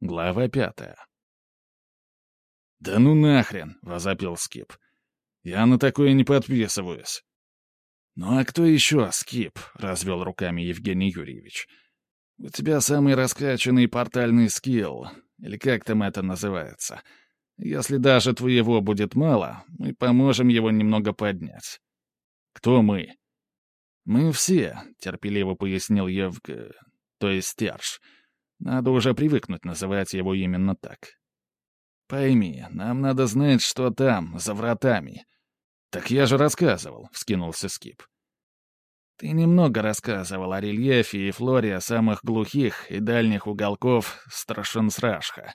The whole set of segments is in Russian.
Глава пятая. «Да ну нахрен!» — возопил Скип. «Я на такое не подписываюсь». «Ну а кто еще, Скип?» — развел руками Евгений Юрьевич. «У тебя самый раскачанный портальный скилл, или как там это называется. Если даже твоего будет мало, мы поможем его немного поднять». «Кто мы?» «Мы все», — терпеливо пояснил Евг... то есть Стерж. Надо уже привыкнуть называть его именно так. «Пойми, нам надо знать, что там, за вратами». «Так я же рассказывал», — вскинулся Скип. «Ты немного рассказывал о рельефе и флоре самых глухих и дальних уголков Страшенсрашха,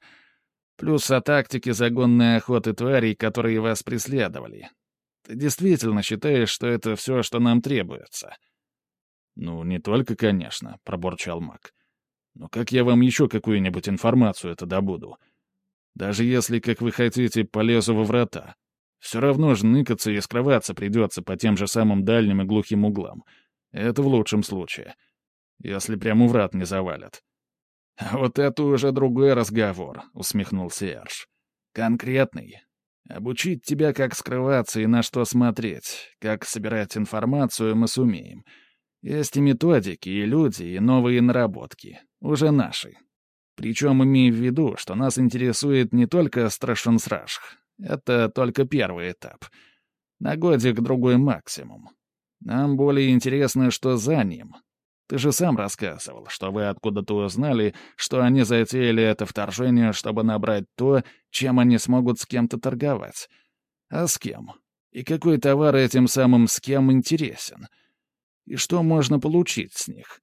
плюс о тактике загонной охоты тварей, которые вас преследовали. Ты действительно считаешь, что это все, что нам требуется?» «Ну, не только, конечно», — пробурчал маг. Но как я вам еще какую-нибудь информацию это добуду? Даже если, как вы хотите, полезу во врата. Все равно же ныкаться и скрываться придется по тем же самым дальним и глухим углам. Это в лучшем случае. Если прямо врат не завалят. «А вот это уже другой разговор», — усмехнулся Эрш. «Конкретный. Обучить тебя, как скрываться и на что смотреть, как собирать информацию мы сумеем. Есть и методики, и люди, и новые наработки. Уже наши. Причем имея в виду, что нас интересует не только Страшенсрашх. Это только первый этап. На годик-другой максимум. Нам более интересно, что за ним. Ты же сам рассказывал, что вы откуда-то узнали, что они затеяли это вторжение, чтобы набрать то, чем они смогут с кем-то торговать. А с кем? И какой товар этим самым с кем интересен? И что можно получить с них?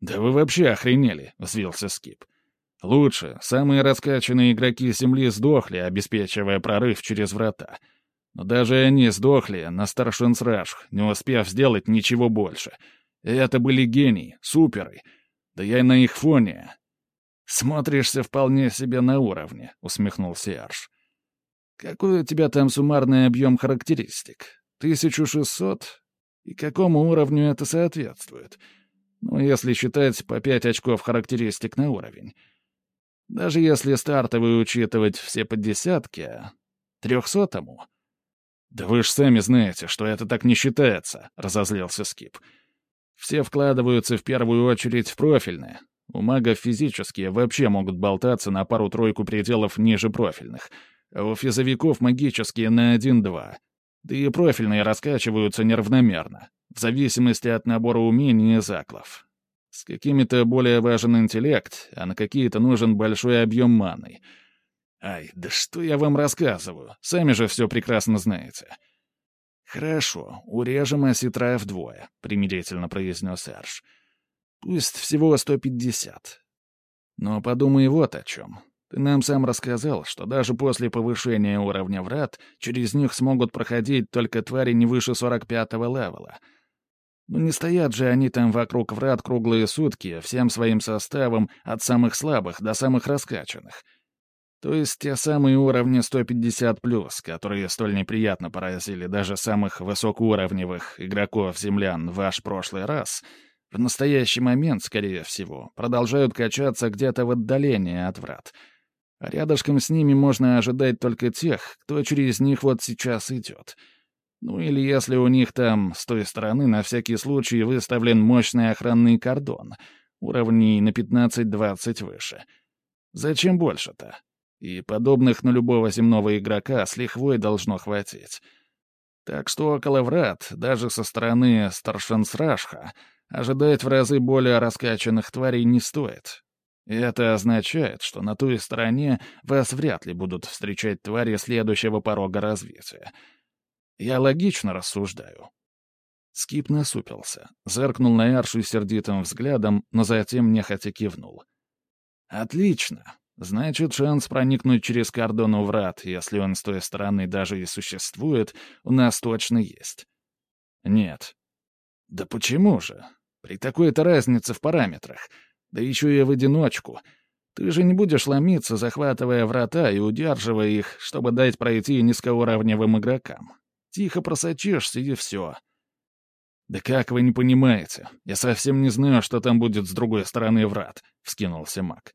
«Да вы вообще охренели!» — взвился Скип. «Лучше, самые раскачанные игроки Земли сдохли, обеспечивая прорыв через врата. Но даже они сдохли на Старшинсрашх, не успев сделать ничего больше. И это были гении, суперы. Да я на их фоне...» «Смотришься вполне себе на уровне», — усмехнулся Ярш. «Какой у тебя там суммарный объем характеристик? 1600? И какому уровню это соответствует?» Ну, если считать по пять очков характеристик на уровень. Даже если стартовый учитывать все по десятке, трехсотому... «Да вы ж сами знаете, что это так не считается», — разозлился Скип. «Все вкладываются в первую очередь в профильные. У магов физические вообще могут болтаться на пару-тройку пределов ниже профильных, а у физовиков магические на один-два. Да и профильные раскачиваются неравномерно в зависимости от набора умений и заклов. С какими-то более важен интеллект, а на какие-то нужен большой объем маны. Ай, да что я вам рассказываю, сами же все прекрасно знаете. «Хорошо, урежем осетра вдвое», — примирительно произнес Эрш. «Пусть всего 150. Но подумай вот о чем. Ты нам сам рассказал, что даже после повышения уровня врат через них смогут проходить только твари не выше 45-го левела — ну не стоят же они там вокруг врат круглые сутки, всем своим составом, от самых слабых до самых раскачанных. То есть те самые уровни 150+, которые столь неприятно поразили даже самых высокоуровневых игроков-землян в ваш прошлый раз, в настоящий момент, скорее всего, продолжают качаться где-то в отдалении от врат. А рядышком с ними можно ожидать только тех, кто через них вот сейчас идет — ну или если у них там с той стороны на всякий случай выставлен мощный охранный кордон, уровней на 15-20 выше. Зачем больше-то? И подобных на любого земного игрока с лихвой должно хватить. Так что около врат, даже со стороны Старшенсрашха, ожидать в разы более раскачанных тварей не стоит. Это означает, что на той стороне вас вряд ли будут встречать твари следующего порога развития — я логично рассуждаю». Скип насупился, зыркнул на Яршу сердитым взглядом, но затем нехотя кивнул. «Отлично. Значит, шанс проникнуть через кордон у врат, если он с той стороны даже и существует, у нас точно есть». «Нет». «Да почему же? При такой-то разнице в параметрах. Да еще и в одиночку. Ты же не будешь ломиться, захватывая врата и удерживая их, чтобы дать пройти низкоуровневым игрокам. Тихо просочишься, и все. «Да как вы не понимаете? Я совсем не знаю, что там будет с другой стороны врат», — вскинулся маг.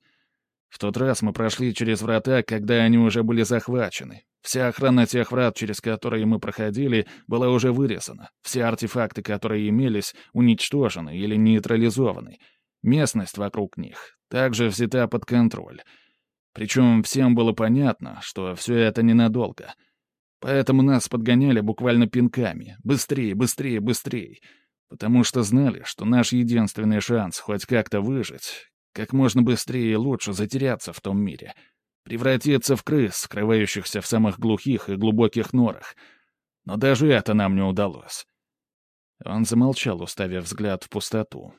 В тот раз мы прошли через врата, когда они уже были захвачены. Вся охрана тех врат, через которые мы проходили, была уже вырезана. Все артефакты, которые имелись, уничтожены или нейтрализованы. Местность вокруг них также взята под контроль. Причем всем было понятно, что все это ненадолго. Поэтому нас подгоняли буквально пинками. Быстрее, быстрее, быстрее. Потому что знали, что наш единственный шанс хоть как-то выжить как можно быстрее и лучше затеряться в том мире. Превратиться в крыс, скрывающихся в самых глухих и глубоких норах. Но даже это нам не удалось. Он замолчал, уставив взгляд в пустоту.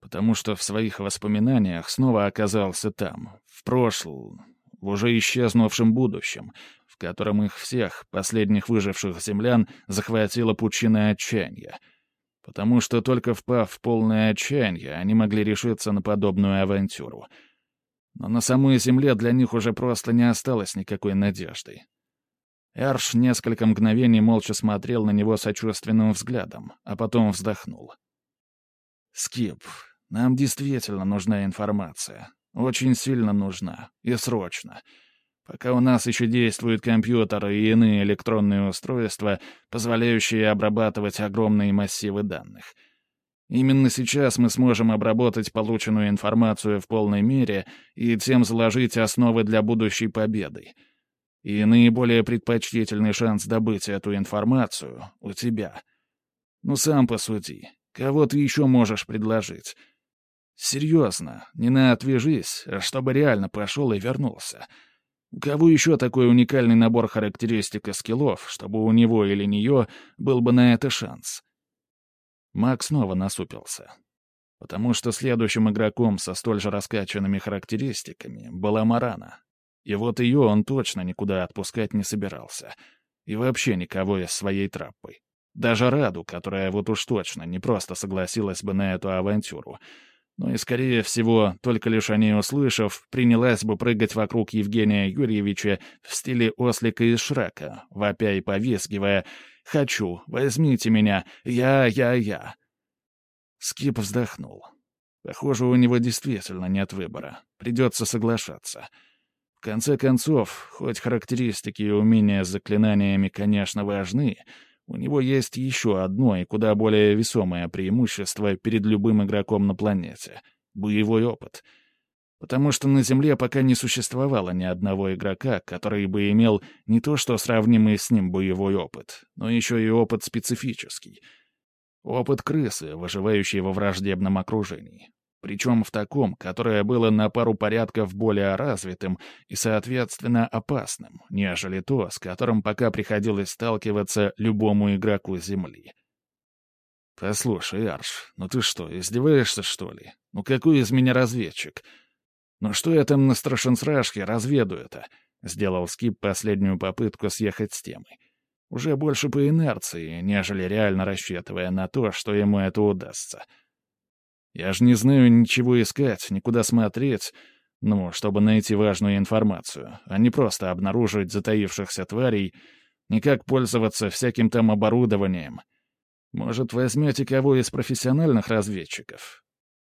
Потому что в своих воспоминаниях снова оказался там, в прошлом, в уже исчезнувшем будущем, в котором их всех, последних выживших землян, захватила пучина отчаяния — потому что только впав в полное отчаяние, они могли решиться на подобную авантюру. Но на самой земле для них уже просто не осталось никакой надежды. Эрш несколько мгновений молча смотрел на него сочувственным взглядом, а потом вздохнул. «Скип, нам действительно нужна информация. Очень сильно нужна. И срочно пока у нас еще действуют компьютеры и иные электронные устройства, позволяющие обрабатывать огромные массивы данных. Именно сейчас мы сможем обработать полученную информацию в полной мере и тем заложить основы для будущей победы. И наиболее предпочтительный шанс добыть эту информацию у тебя. Ну сам посуди, кого ты еще можешь предложить? Серьезно, не на отвяжись, а чтобы реально пошел и вернулся — у кого еще такой уникальный набор характеристик и скиллов, чтобы у него или нее был бы на это шанс? Маг снова насупился. Потому что следующим игроком со столь же раскачанными характеристиками была Марана. И вот ее он точно никуда отпускать не собирался. И вообще никого из своей траппы. Даже Раду, которая вот уж точно не просто согласилась бы на эту авантюру — но и, скорее всего, только лишь о ней услышав, принялась бы прыгать вокруг Евгения Юрьевича в стиле ослика из Шрека, вопя и повизгивая «Хочу, возьмите меня, я, я, я». Скип вздохнул. Похоже, у него действительно нет выбора. Придется соглашаться. В конце концов, хоть характеристики и умения с заклинаниями, конечно, важны, у него есть еще одно и куда более весомое преимущество перед любым игроком на планете — боевой опыт. Потому что на Земле пока не существовало ни одного игрока, который бы имел не то что сравнимый с ним боевой опыт, но еще и опыт специфический. Опыт крысы, выживающей во враждебном окружении. Причем в таком, которое было на пару порядков более развитым и, соответственно, опасным, нежели то, с которым пока приходилось сталкиваться любому игроку Земли. «Послушай, Арш, ну ты что, издеваешься, что ли? Ну какой из меня разведчик? Ну что я там на Страшенсрашке разведу это?» Сделал Скип последнюю попытку съехать с темы. Уже больше по инерции, нежели реально рассчитывая на то, что ему это удастся. — я же не знаю ничего искать, никуда смотреть, ну, чтобы найти важную информацию, а не просто обнаружить затаившихся тварей, никак пользоваться всяким там оборудованием. Может, возьмете кого из профессиональных разведчиков?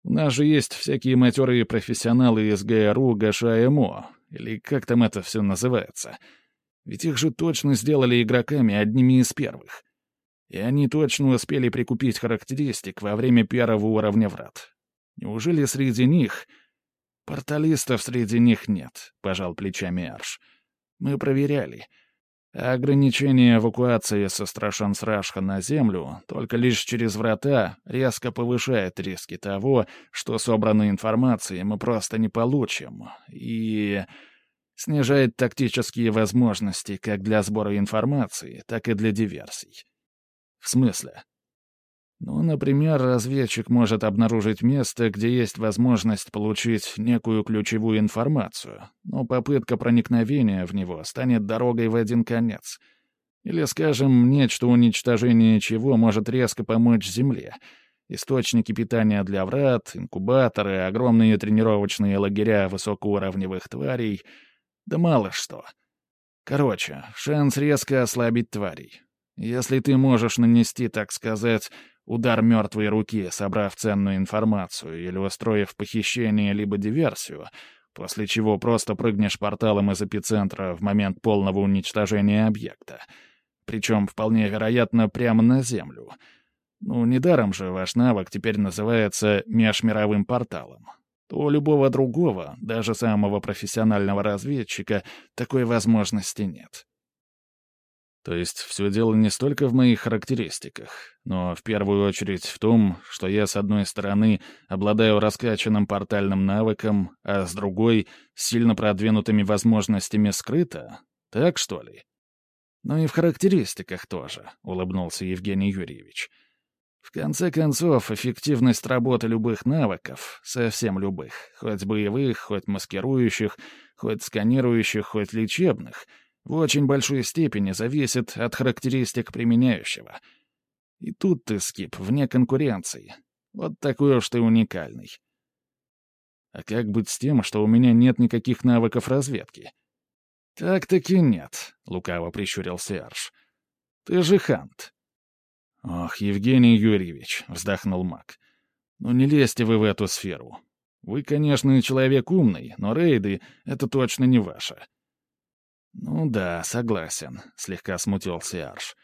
У нас же есть всякие матерые профессионалы из ГРУ, ГШМО, или как там это все называется. Ведь их же точно сделали игроками одними из первых. И они точно успели прикупить характеристик во время первого уровня врат. Неужели среди них... Порталистов среди них нет, — пожал плечами Арш. Мы проверяли. ограничение эвакуации со Страшансрашха на Землю только лишь через врата резко повышает риски того, что собранной информации мы просто не получим, и снижает тактические возможности как для сбора информации, так и для диверсий. В смысле? Ну, например, разведчик может обнаружить место, где есть возможность получить некую ключевую информацию, но попытка проникновения в него станет дорогой в один конец. Или, скажем, нечто уничтожение чего может резко помочь Земле. Источники питания для врат, инкубаторы, огромные тренировочные лагеря высокоуровневых тварей. Да мало что. Короче, шанс резко ослабить тварей. Если ты можешь нанести, так сказать, удар мертвой руки, собрав ценную информацию или устроив похищение либо диверсию, после чего просто прыгнешь порталом из эпицентра в момент полного уничтожения объекта. Причем, вполне вероятно, прямо на Землю. Ну, недаром же ваш навык теперь называется межмировым порталом. То у любого другого, даже самого профессионального разведчика, такой возможности нет. То есть все дело не столько в моих характеристиках, но в первую очередь в том, что я, с одной стороны, обладаю раскачанным портальным навыком, а с другой — сильно продвинутыми возможностями скрыто? Так, что ли? Ну и в характеристиках тоже, — улыбнулся Евгений Юрьевич. В конце концов, эффективность работы любых навыков, совсем любых, хоть боевых, хоть маскирующих, хоть сканирующих, хоть лечебных — в очень большой степени зависит от характеристик применяющего. И тут ты, Скип, вне конкуренции. Вот такой уж ты уникальный. А как быть с тем, что у меня нет никаких навыков разведки? Так-таки нет, — лукаво прищурился Арш. Ты же хант. Ох, Евгений Юрьевич, — вздохнул маг. Ну не лезьте вы в эту сферу. Вы, конечно, человек умный, но рейды — это точно не ваше. «Ну да, согласен», — слегка смутился Арш.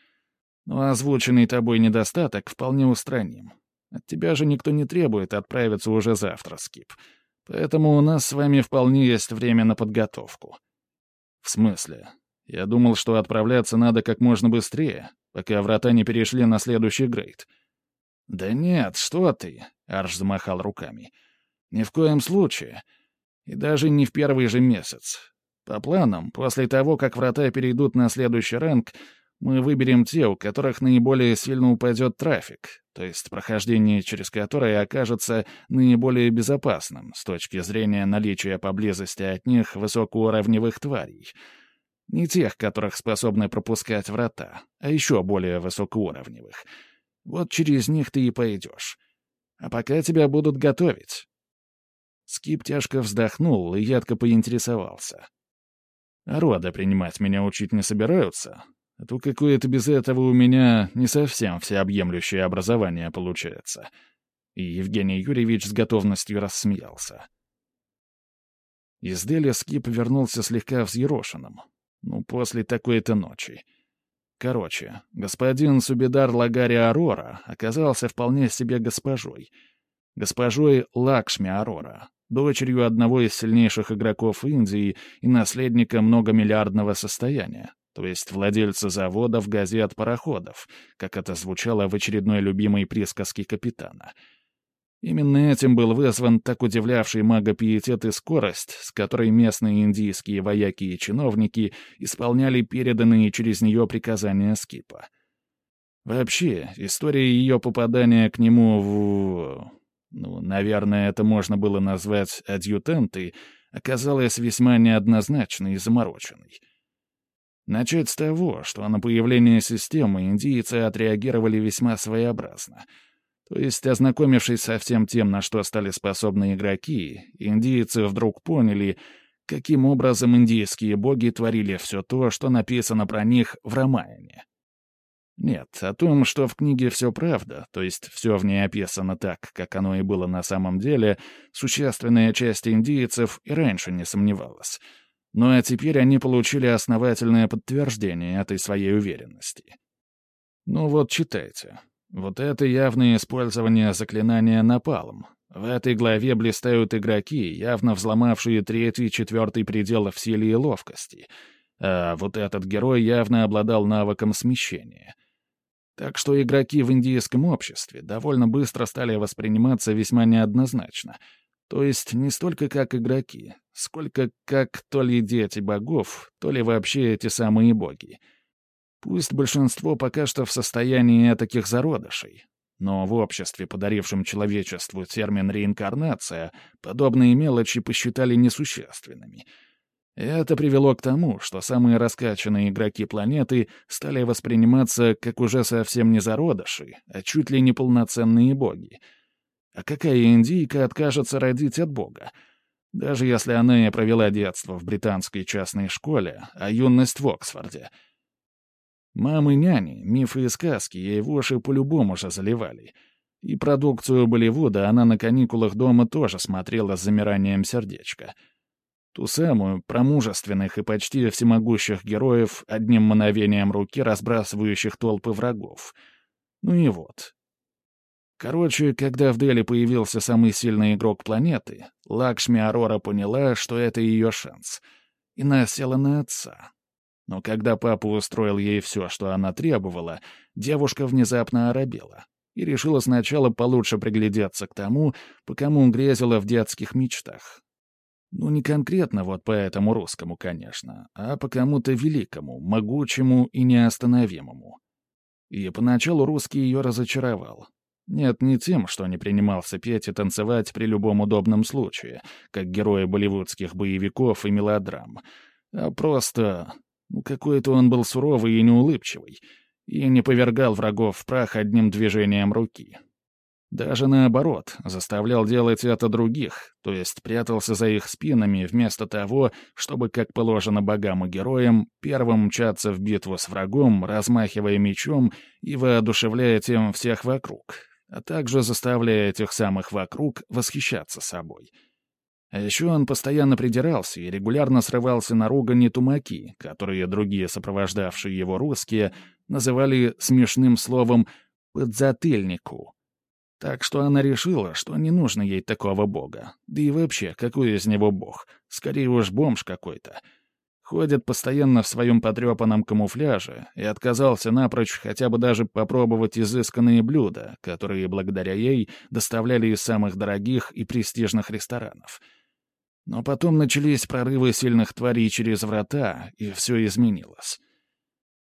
«Но озвученный тобой недостаток вполне устраним. От тебя же никто не требует отправиться уже завтра, Скип. Поэтому у нас с вами вполне есть время на подготовку». «В смысле? Я думал, что отправляться надо как можно быстрее, пока врата не перешли на следующий грейд». «Да нет, что ты!» — Арш замахал руками. «Ни в коем случае. И даже не в первый же месяц. По планам, после того, как врата перейдут на следующий ранг, мы выберем те, у которых наиболее сильно упадет трафик, то есть прохождение через которое окажется наиболее безопасным с точки зрения наличия поблизости от них высокоуровневых тварей. Не тех, которых способны пропускать врата, а еще более высокоуровневых. Вот через них ты и пойдешь. А пока тебя будут готовить. Скип тяжко вздохнул и ядко поинтересовался. А рода принимать меня учить не собираются? А то какое-то без этого у меня не совсем всеобъемлющее образование получается. И Евгений Юрьевич с готовностью рассмеялся. Из Деля Скип вернулся слегка взъерошенным. Ну, после такой-то ночи. Короче, господин Субидар Лагари Арора оказался вполне себе госпожой. Госпожой Лакшми Арора, дочерью одного из сильнейших игроков Индии и наследника многомиллиардного состояния, то есть владельца заводов, газет, пароходов, как это звучало в очередной любимой присказке капитана. Именно этим был вызван так удивлявший мага пиетет и скорость, с которой местные индийские вояки и чиновники исполняли переданные через нее приказания Скипа. Вообще, история ее попадания к нему в ну, наверное, это можно было назвать адъютантой, оказалась весьма неоднозначной и замороченной. Начать с того, что на появление системы индийцы отреагировали весьма своеобразно. То есть, ознакомившись со всем тем, на что стали способны игроки, индийцы вдруг поняли, каким образом индийские боги творили все то, что написано про них в Рамаяне. Нет, о том, что в книге все правда, то есть все в ней описано так, как оно и было на самом деле, существенная часть индийцев и раньше не сомневалась. Ну а теперь они получили основательное подтверждение этой своей уверенности. Ну вот читайте. Вот это явное использование заклинания напалм. В этой главе блистают игроки, явно взломавшие третий четвертый пределы в силе и ловкости — а вот этот герой явно обладал навыком смещения. Так что игроки в индийском обществе довольно быстро стали восприниматься весьма неоднозначно. То есть не столько как игроки, сколько как то ли дети богов, то ли вообще эти самые боги. Пусть большинство пока что в состоянии таких зародышей, но в обществе, подарившем человечеству термин «реинкарнация», подобные мелочи посчитали несущественными — это привело к тому, что самые раскачанные игроки планеты стали восприниматься как уже совсем не зародыши, а чуть ли не полноценные боги. А какая индийка откажется родить от бога? Даже если она и провела детство в британской частной школе, а юность в Оксфорде. Мамы-няни, мифы и сказки ей в уши по-любому же заливали. И продукцию Болливуда она на каникулах дома тоже смотрела с замиранием сердечка — Ту самую, про мужественных и почти всемогущих героев, одним мановением руки разбрасывающих толпы врагов. Ну и вот. Короче, когда в Дели появился самый сильный игрок планеты, Лакшми Арора поняла, что это ее шанс. И насела на отца. Но когда папа устроил ей все, что она требовала, девушка внезапно оробела и решила сначала получше приглядеться к тому, по кому грезила в детских мечтах. Ну, не конкретно вот по этому русскому, конечно, а по кому-то великому, могучему и неостановимому. И поначалу русский ее разочаровал. Нет, не тем, что не принимался петь и танцевать при любом удобном случае, как герои болливудских боевиков и мелодрам, а просто... Ну, какой-то он был суровый и неулыбчивый, и не повергал врагов в прах одним движением руки. Даже наоборот, заставлял делать это других, то есть прятался за их спинами вместо того, чтобы, как положено богам и героям, первым мчаться в битву с врагом, размахивая мечом и воодушевляя тем всех вокруг, а также заставляя этих самых вокруг восхищаться собой. А еще он постоянно придирался и регулярно срывался на ругани тумаки, которые другие сопровождавшие его русские называли смешным словом «подзатыльнику», так что она решила, что не нужно ей такого бога. Да и вообще, какой из него бог? Скорее уж бомж какой-то. Ходит постоянно в своем потрепанном камуфляже и отказался напрочь хотя бы даже попробовать изысканные блюда, которые благодаря ей доставляли из самых дорогих и престижных ресторанов. Но потом начались прорывы сильных тварей через врата, и все изменилось.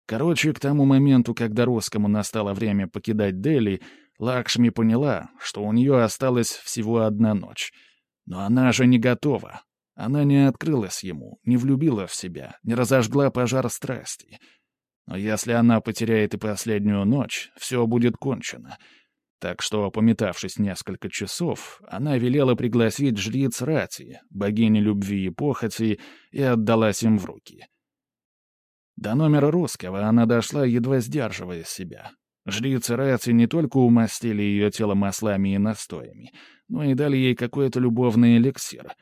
Короче, к тому моменту, когда русскому настало время покидать Дели, Лакшми поняла, что у нее осталась всего одна ночь. Но она же не готова. Она не открылась ему, не влюбила в себя, не разожгла пожар страсти. Но если она потеряет и последнюю ночь, все будет кончено. Так что, пометавшись несколько часов, она велела пригласить жриц Рати, богини любви и похоти, и отдалась им в руки. До номера русского она дошла, едва сдерживая себя, Жрицы Раци не только умастили ее тело маслами и настоями, но и дали ей какой-то любовный эликсир.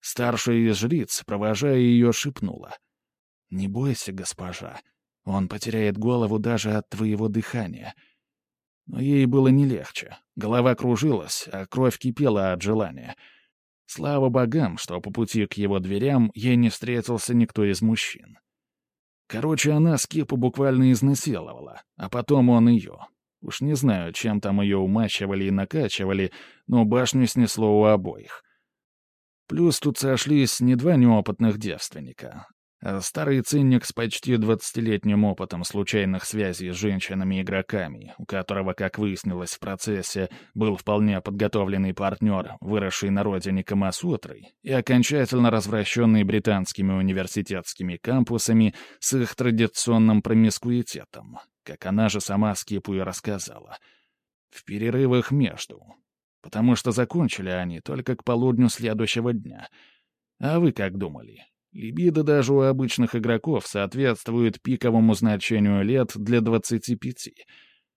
Старшая из жриц, провожая ее, шепнула. «Не бойся, госпожа, он потеряет голову даже от твоего дыхания». Но ей было не легче. Голова кружилась, а кровь кипела от желания. Слава богам, что по пути к его дверям ей не встретился никто из мужчин. Короче, она Скипу буквально изнасиловала, а потом он ее. Уж не знаю, чем там ее умащивали и накачивали, но башню снесло у обоих. Плюс тут сошлись не два неопытных девственника, старый цинник с почти двадцатилетним опытом случайных связей с женщинами-игроками, у которого, как выяснилось в процессе, был вполне подготовленный партнер, выросший на родине Камасутрой, и окончательно развращенный британскими университетскими кампусами с их традиционным промискуитетом, как она же сама Скипу и рассказала. В перерывах между. Потому что закончили они только к полудню следующего дня. А вы как думали? Либидо даже у обычных игроков соответствует пиковому значению лет для 25,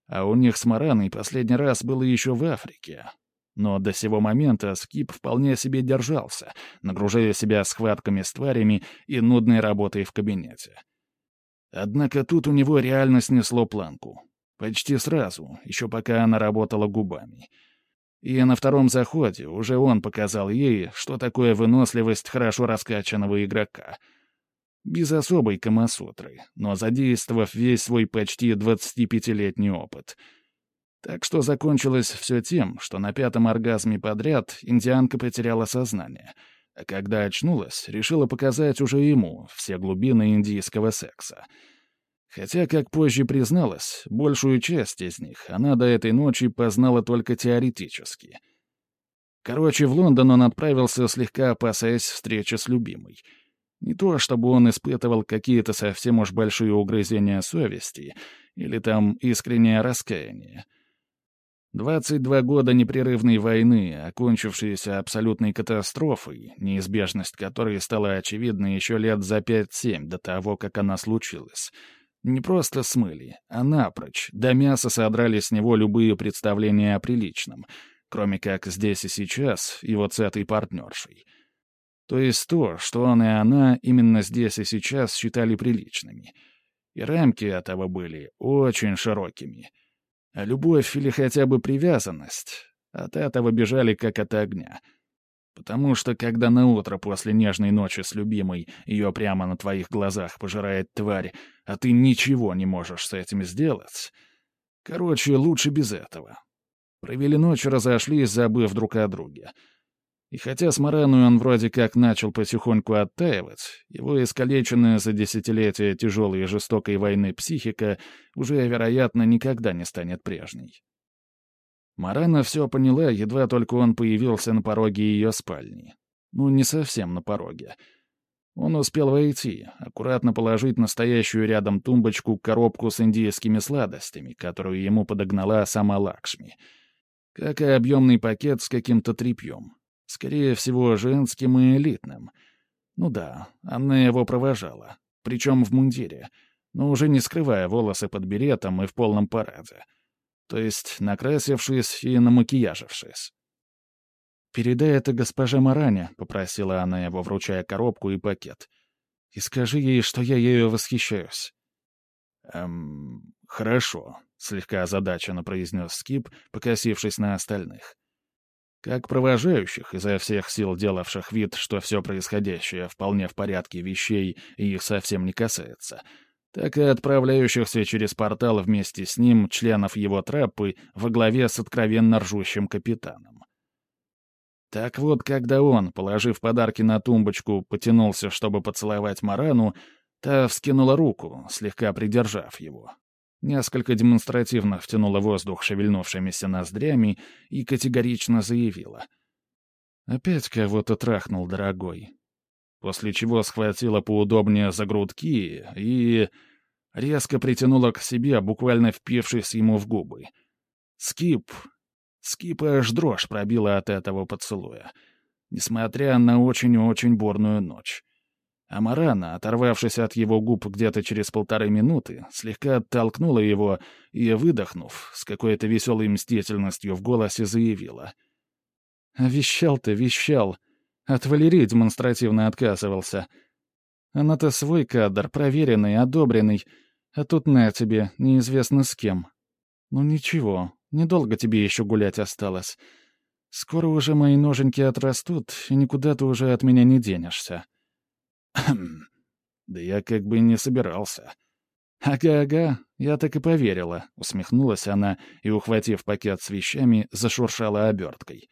а у них с Мараной последний раз было еще в Африке. Но до сего момента Скип вполне себе держался, нагружая себя схватками с тварями и нудной работой в кабинете. Однако тут у него реально снесло планку. Почти сразу, еще пока она работала губами — и на втором заходе уже он показал ей, что такое выносливость хорошо раскачанного игрока. Без особой камасутры, но задействовав весь свой почти 25-летний опыт. Так что закончилось все тем, что на пятом оргазме подряд индианка потеряла сознание, а когда очнулась, решила показать уже ему все глубины индийского секса — Хотя, как позже призналась, большую часть из них она до этой ночи познала только теоретически. Короче, в Лондон он отправился, слегка опасаясь встречи с любимой. Не то, чтобы он испытывал какие-то совсем уж большие угрызения совести или там искреннее раскаяние. 22 года непрерывной войны, окончившиеся абсолютной катастрофой, неизбежность которой стала очевидна еще лет за 5-7 до того, как она случилась — не просто смыли, а напрочь, до мяса содрали с него любые представления о приличном, кроме как здесь и сейчас, его с этой партнершей. То есть то, что он и она именно здесь и сейчас считали приличными. И рамки этого были очень широкими. А любовь или хотя бы привязанность от этого бежали как от огня. Потому что когда наутро после нежной ночи с любимой ее прямо на твоих глазах пожирает тварь, а ты ничего не можешь с этим сделать... Короче, лучше без этого. Провели ночь, разошлись, забыв друг о друге. И хотя с Мараной он вроде как начал потихоньку оттаивать, его искалеченная за десятилетия тяжелой и жестокой войны психика уже, вероятно, никогда не станет прежней. Марана все поняла, едва только он появился на пороге ее спальни. Ну, не совсем на пороге. Он успел войти, аккуратно положить настоящую рядом тумбочку коробку с индийскими сладостями, которую ему подогнала сама Лакшми. Как и объемный пакет с каким-то тряпьем. Скорее всего, женским и элитным. Ну да, она его провожала. Причем в мундире, но уже не скрывая волосы под беретом и в полном параде. То есть накрасившись и намакияжившись. «Передай это госпоже Маране», — попросила она его, вручая коробку и пакет. «И скажи ей, что я ею восхищаюсь». «Эм, хорошо», — слегка озадаченно произнес Скип, покосившись на остальных. Как провожающих, изо всех сил делавших вид, что все происходящее вполне в порядке вещей и их совсем не касается, так и отправляющихся через портал вместе с ним членов его траппы во главе с откровенно ржущим капитаном. Так вот, когда он, положив подарки на тумбочку, потянулся, чтобы поцеловать Марану, та вскинула руку, слегка придержав его. Несколько демонстративно втянула воздух шевельнувшимися ноздрями и категорично заявила. «Опять кого-то трахнул, дорогой». После чего схватила поудобнее за грудки и... резко притянула к себе, буквально впившись ему в губы. Скип. Скип аж дрожь пробила от этого поцелуя. Несмотря на очень-очень бурную ночь. Амарана, оторвавшись от его губ где-то через полторы минуты, слегка оттолкнула его и, выдохнув, с какой-то веселой мстительностью в голосе заявила. «Вещал ты, вещал. От Валерии демонстративно отказывался. Она-то свой кадр, проверенный, одобренный, а тут на тебе, неизвестно с кем. Ну ничего, недолго тебе еще гулять осталось. Скоро уже мои ноженьки отрастут, и никуда ты уже от меня не денешься». Да я как бы не собирался. «Ага-ага, я так и поверила», — усмехнулась она и, ухватив пакет с вещами, зашуршала оберткой.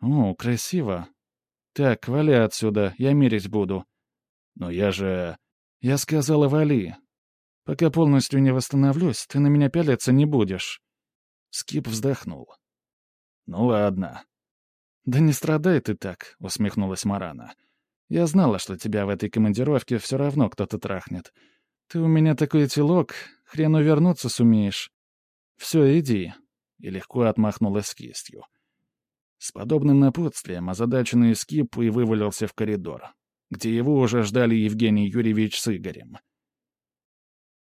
«О, красиво. Так, вали отсюда, я мерить буду». «Но я же...» «Я сказала, вали. Пока полностью не восстановлюсь, ты на меня пялиться не будешь». Скип вздохнул. «Ну ладно». «Да не страдай ты так», — усмехнулась Марана. Я знала, что тебя в этой командировке все равно кто-то трахнет. Ты у меня такой телок, хрен увернуться сумеешь. Все, иди». И легко отмахнулась кистью. С подобным напутствием озадаченный скип и вывалился в коридор, где его уже ждали Евгений Юрьевич с Игорем.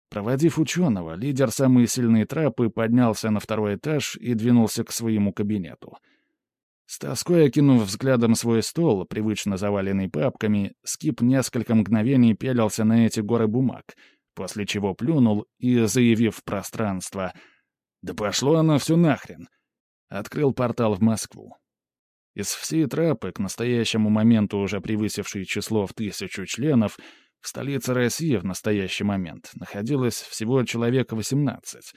Проводив ученого, лидер самой сильной трапы поднялся на второй этаж и двинулся к своему кабинету — с тоской окинув взглядом свой стол, привычно заваленный папками, Скип несколько мгновений пялился на эти горы бумаг, после чего плюнул и, заявив в пространство «Да пошло оно все нахрен!», открыл портал в Москву. Из всей трапы, к настоящему моменту уже превысившей число в тысячу членов, в столице России в настоящий момент находилось всего человек 18.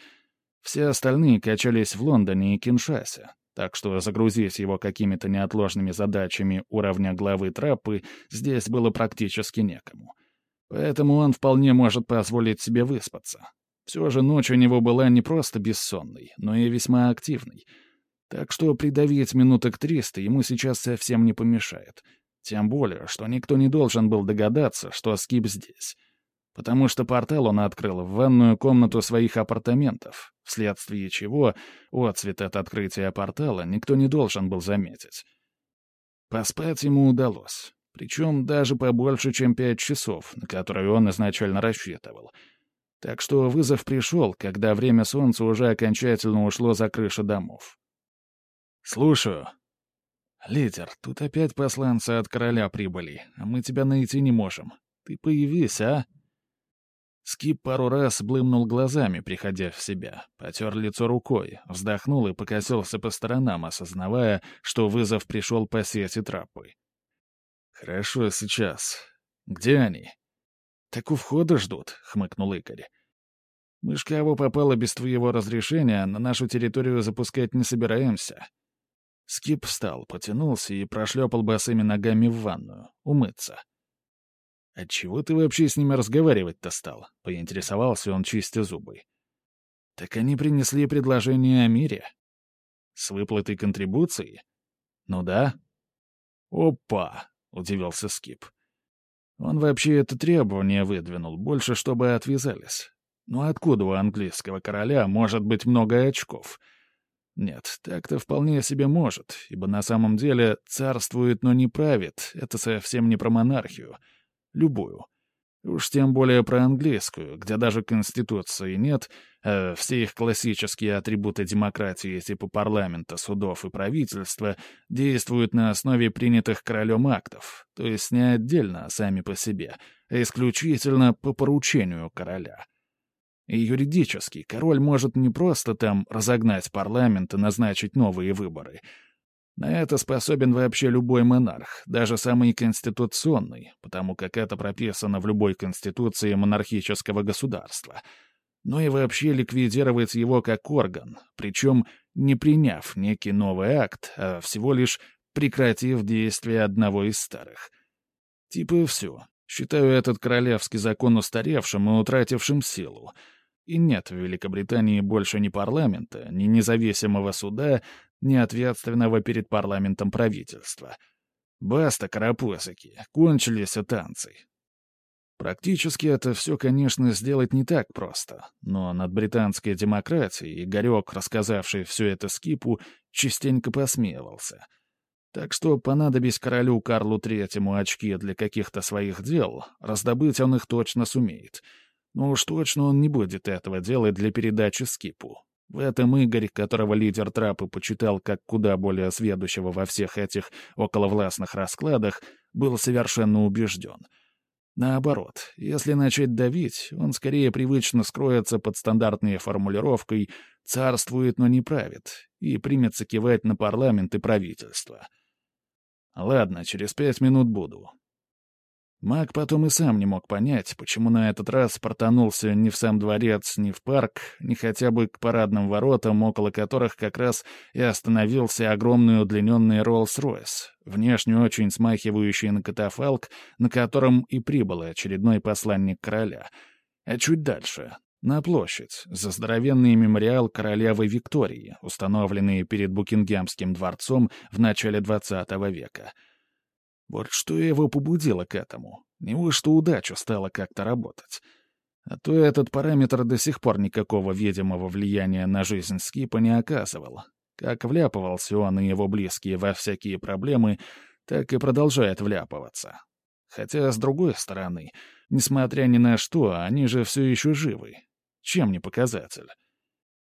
Все остальные качались в Лондоне и Киншасе, так что загрузить его какими-то неотложными задачами уровня главы трапы здесь было практически некому. Поэтому он вполне может позволить себе выспаться. Все же ночь у него была не просто бессонной, но и весьма активной. Так что придавить минуток триста ему сейчас совсем не помешает. Тем более, что никто не должен был догадаться, что Скип здесь потому что портал он открыл в ванную комнату своих апартаментов, вследствие чего отцвет от открытия портала никто не должен был заметить. Поспать ему удалось, причем даже побольше, чем пять часов, на которые он изначально рассчитывал. Так что вызов пришел, когда время солнца уже окончательно ушло за крыши домов. «Слушаю». «Лидер, тут опять посланцы от короля прибыли, а мы тебя найти не можем. Ты появись, а?» Скип пару раз блымнул глазами, приходя в себя, потер лицо рукой, вздохнул и покосился по сторонам, осознавая, что вызов пришел по сети трапы. «Хорошо, сейчас. Где они?» «Так у входа ждут», — хмыкнул Игорь. «Мы ж кого попало без твоего разрешения, на нашу территорию запускать не собираемся». Скип встал, потянулся и прошлепал босыми ногами в ванную, умыться. «Отчего ты вообще с ними разговаривать-то стал?» — поинтересовался он, чистя зубы. «Так они принесли предложение о мире. С выплатой контрибуции? Ну да». «Опа!» — удивился Скип. Он вообще это требование выдвинул, больше чтобы отвязались. Ну откуда у английского короля может быть много очков? Нет, так-то вполне себе может, ибо на самом деле царствует, но не правит. Это совсем не про монархию — Любую. Уж тем более про английскую, где даже конституции нет, а все их классические атрибуты демократии типа парламента, судов и правительства действуют на основе принятых королем актов, то есть не отдельно, а сами по себе, а исключительно по поручению короля. И юридически король может не просто там разогнать парламент и назначить новые выборы — на это способен вообще любой монарх, даже самый конституционный, потому как это прописано в любой конституции монархического государства. Но и вообще ликвидировать его как орган, причем не приняв некий новый акт, а всего лишь прекратив действие одного из старых. Типа все. Считаю этот королевский закон устаревшим и утратившим силу. И нет в Великобритании больше ни парламента, ни независимого суда, ни ответственного перед парламентом правительства. Баста, карапузыки, кончились танцы. Практически это все, конечно, сделать не так просто, но над британской демократией Игорек, рассказавший все это Скипу, частенько посмеивался. Так что, понадобись королю Карлу Третьему очки для каких-то своих дел, раздобыть он их точно сумеет. Но уж точно он не будет этого делать для передачи Скипу. В этом Игорь, которого лидер трапы почитал как куда более сведущего во всех этих околовластных раскладах, был совершенно убежден. Наоборот, если начать давить, он скорее привычно скроется под стандартной формулировкой «царствует, но не правит» и примется кивать на парламент и правительство. «Ладно, через пять минут буду. Маг потом и сам не мог понять, почему на этот раз портанулся ни в сам дворец, ни в парк, ни хотя бы к парадным воротам, около которых как раз и остановился огромный удлиненный Роллс-Ройс, внешне очень смахивающий на катафалк, на котором и прибыл очередной посланник короля. А чуть дальше, на площадь, за здоровенный мемориал королевы Виктории, установленный перед Букингемским дворцом в начале XX века — вот что его побудило к этому. Неужто удача стала как-то работать? А то этот параметр до сих пор никакого видимого влияния на жизнь Скипа не оказывал. Как вляпывался он и его близкие во всякие проблемы, так и продолжает вляпываться. Хотя, с другой стороны, несмотря ни на что, они же все еще живы. Чем не показатель?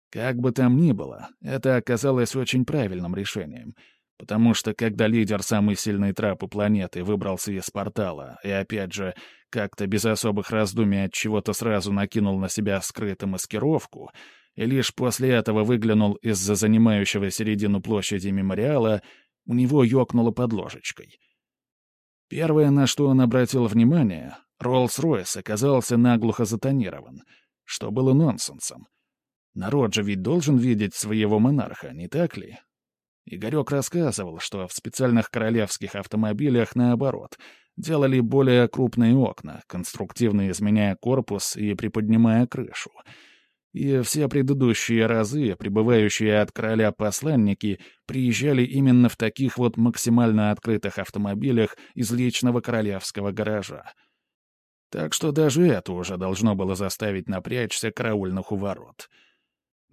Как бы там ни было, это оказалось очень правильным решением — Потому что когда лидер самой сильной трапы планеты выбрался из портала и, опять же, как-то без особых раздумий от чего-то сразу накинул на себя скрытую маскировку, и лишь после этого выглянул из-за занимающего середину площади мемориала, у него ёкнуло под ложечкой. Первое, на что он обратил внимание, Роллс-Ройс оказался наглухо затонирован, что было нонсенсом. Народ же ведь должен видеть своего монарха, не так ли? Игорек рассказывал, что в специальных королевских автомобилях, наоборот, делали более крупные окна, конструктивно изменяя корпус и приподнимая крышу. И все предыдущие разы прибывающие от короля посланники приезжали именно в таких вот максимально открытых автомобилях из личного королевского гаража. Так что даже это уже должно было заставить напрячься караульных у ворот —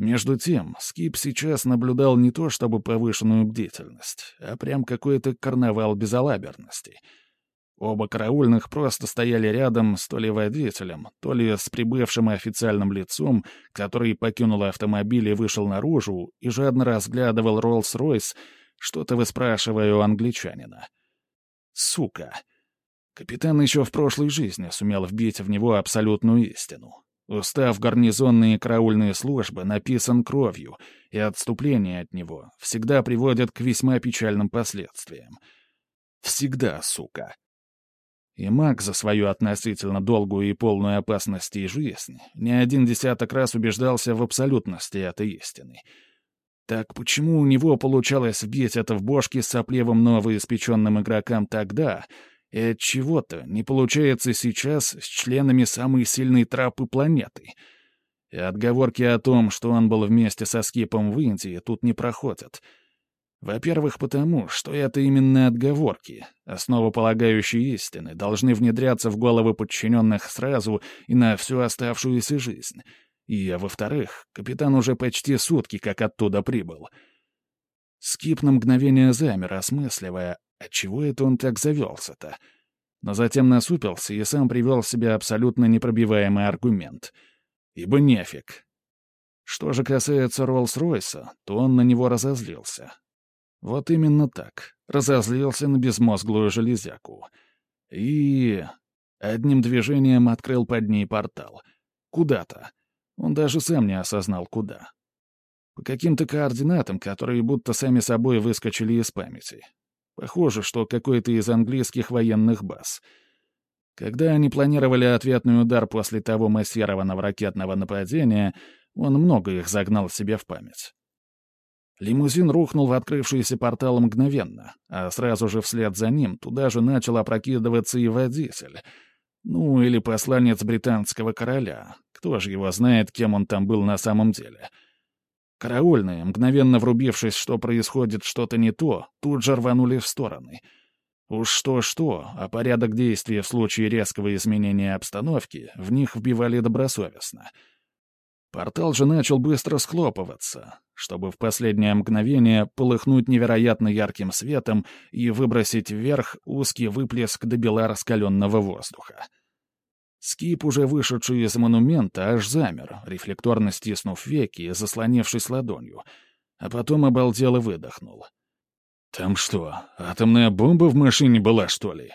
между тем, Скип сейчас наблюдал не то чтобы повышенную бдительность, а прям какой-то карнавал безалаберности. Оба караульных просто стояли рядом с то ли водителем, то ли с прибывшим официальным лицом, который покинул автомобиль и вышел наружу и жадно разглядывал Роллс-Ройс, Что-то выспрашиваю у англичанина. Сука. Капитан еще в прошлой жизни сумел вбить в него абсолютную истину. Устав гарнизонные караульные службы написан кровью, и отступление от него всегда приводит к весьма печальным последствиям. Всегда, сука. И маг за свою относительно долгую и полную опасности жизнь не один десяток раз убеждался в абсолютности этой истины. Так почему у него получалось вбить это в бошки сопливым новоиспеченным игрокам тогда, и от чего то не получается сейчас с членами самой сильной трапы планеты. И отговорки о том, что он был вместе со Скипом в Индии, тут не проходят. Во-первых, потому, что это именно отговорки, основополагающие истины, должны внедряться в головы подчиненных сразу и на всю оставшуюся жизнь. И, во-вторых, капитан уже почти сутки как оттуда прибыл. Скип на мгновение замер, осмысливая, Отчего это он так завелся-то? Но затем насупился и сам привел себе абсолютно непробиваемый аргумент. Ибо нефиг. Что же касается Роллс-Ройса, то он на него разозлился. Вот именно так. Разозлился на безмозглую железяку. И... Одним движением открыл под ней портал. Куда-то. Он даже сам не осознал, куда. По каким-то координатам, которые будто сами собой выскочили из памяти. Похоже, что какой-то из английских военных баз. Когда они планировали ответный удар после того массированного ракетного нападения, он много их загнал себе в память. Лимузин рухнул в открывшийся портал мгновенно, а сразу же вслед за ним туда же начал опрокидываться и водитель. Ну, или посланец британского короля. Кто же его знает, кем он там был на самом деле. — Караульные, мгновенно врубившись, что происходит что-то не то, тут же рванули в стороны. Уж что-что, а порядок действий в случае резкого изменения обстановки в них вбивали добросовестно. Портал же начал быстро схлопываться, чтобы в последнее мгновение полыхнуть невероятно ярким светом и выбросить вверх узкий выплеск до бела раскаленного воздуха. Скип, уже вышедший из монумента, аж замер, рефлекторно стиснув веки и заслонившись ладонью, а потом обалдел и выдохнул. «Там что, атомная бомба в машине была, что ли?»